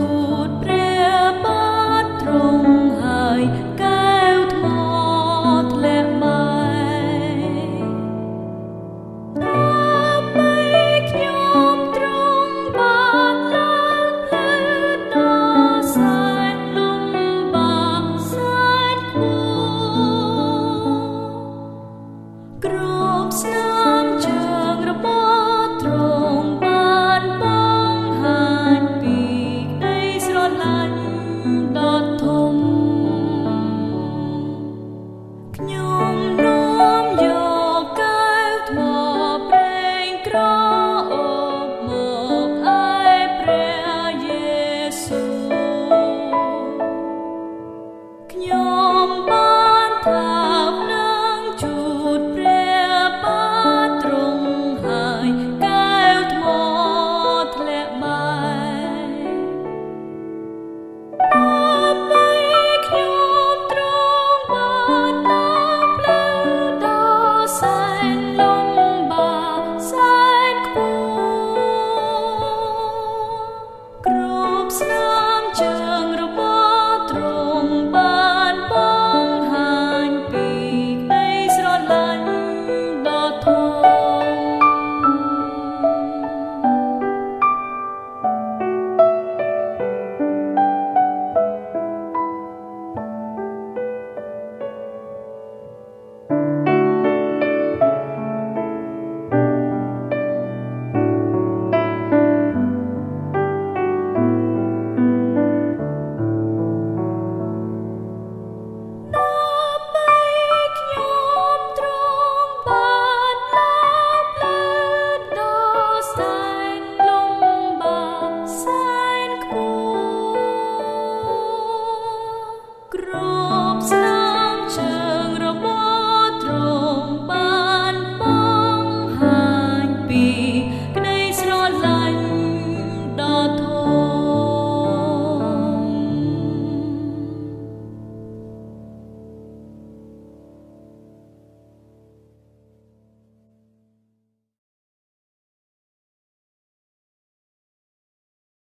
Oh.